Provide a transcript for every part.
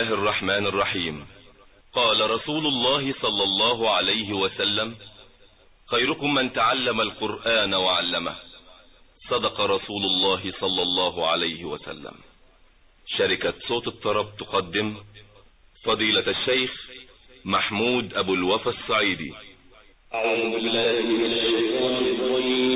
الله الرحمن الرحيم. قال رسول الله صلى الله عليه وسلم خيركم من تعلم القرآن وعلمه. صدق رسول الله صلى الله عليه وسلم. شركة صوت الطرب تقدم فضيلة الشيخ محمود أبو الوفا السعيدي. أعوذ بالله من الشيطان الرجيم.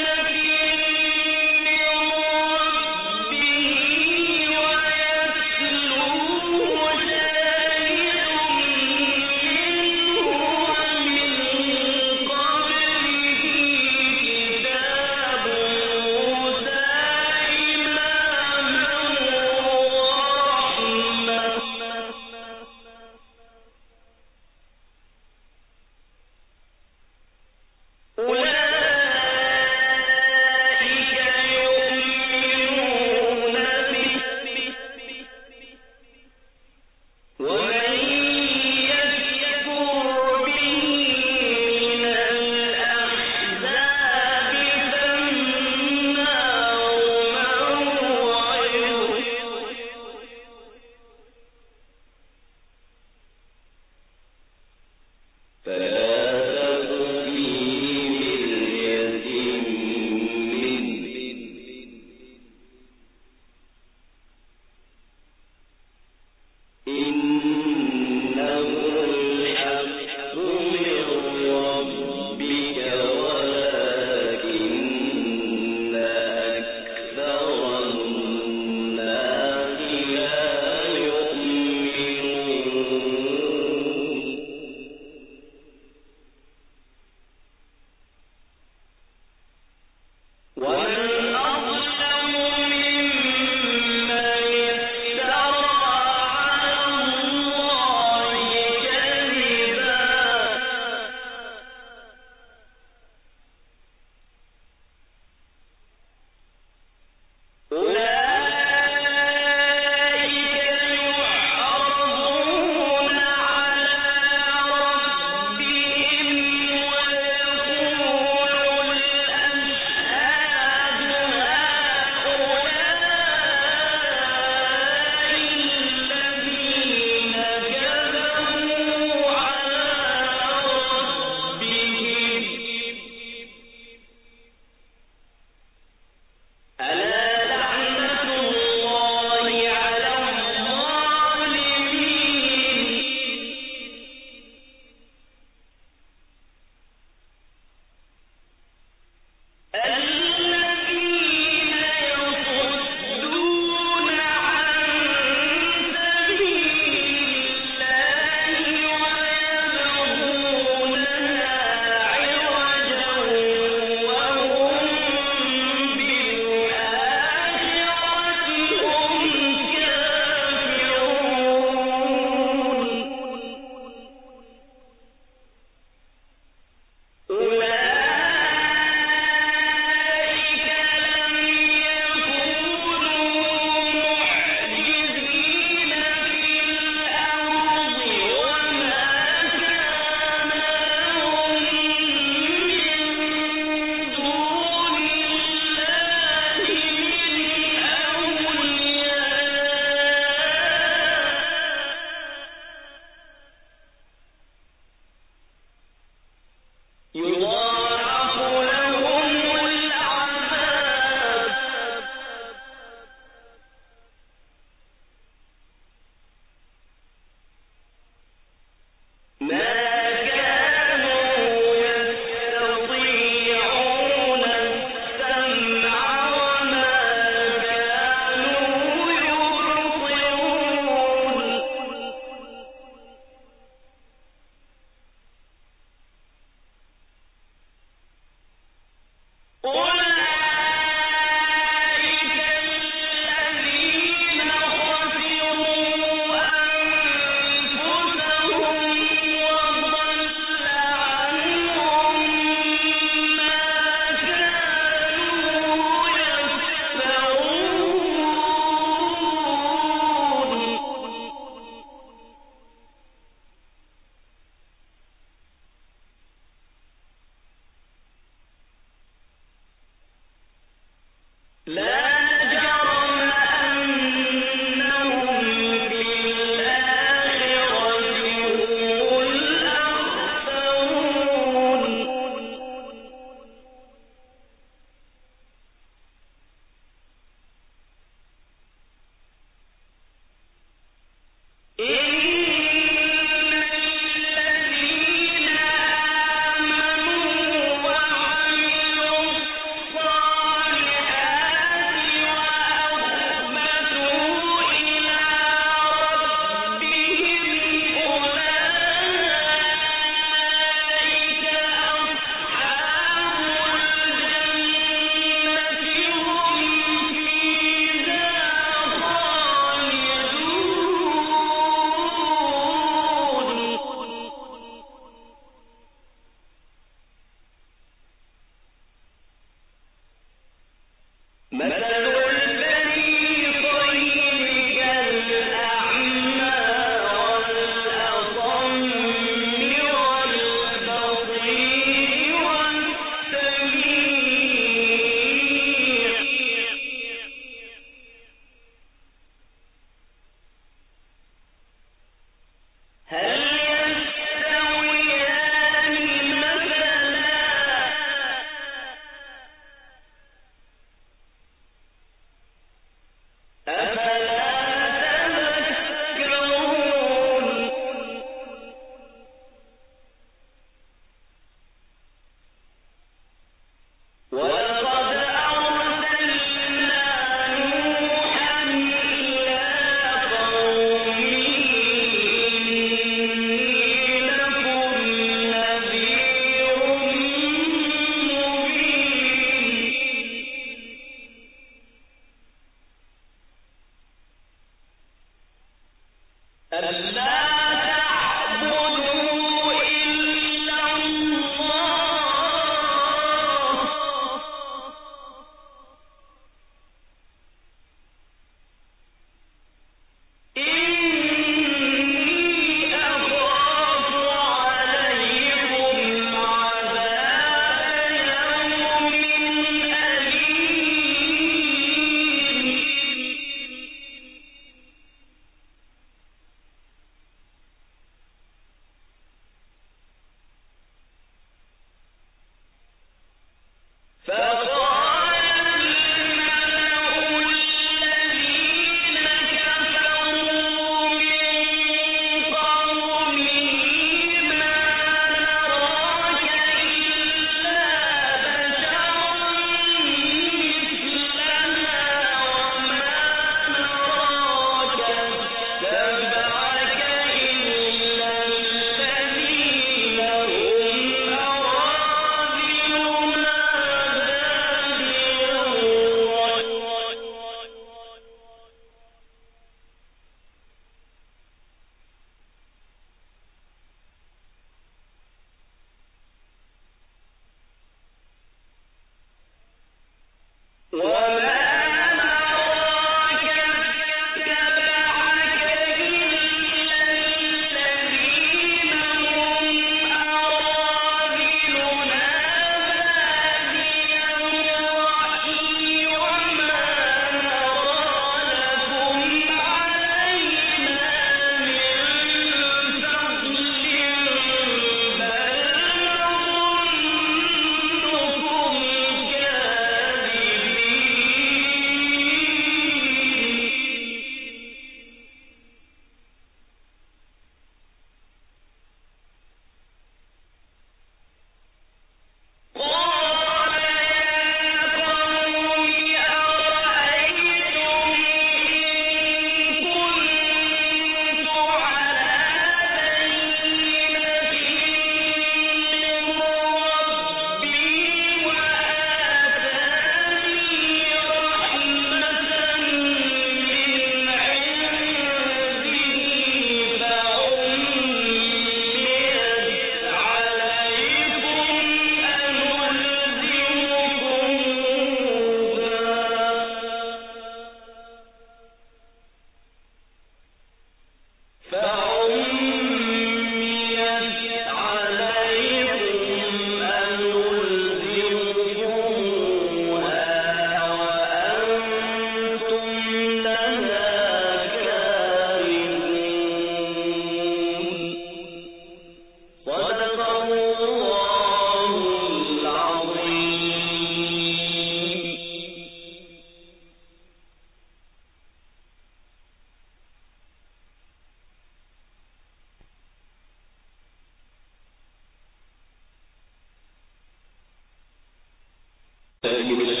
من الشيطان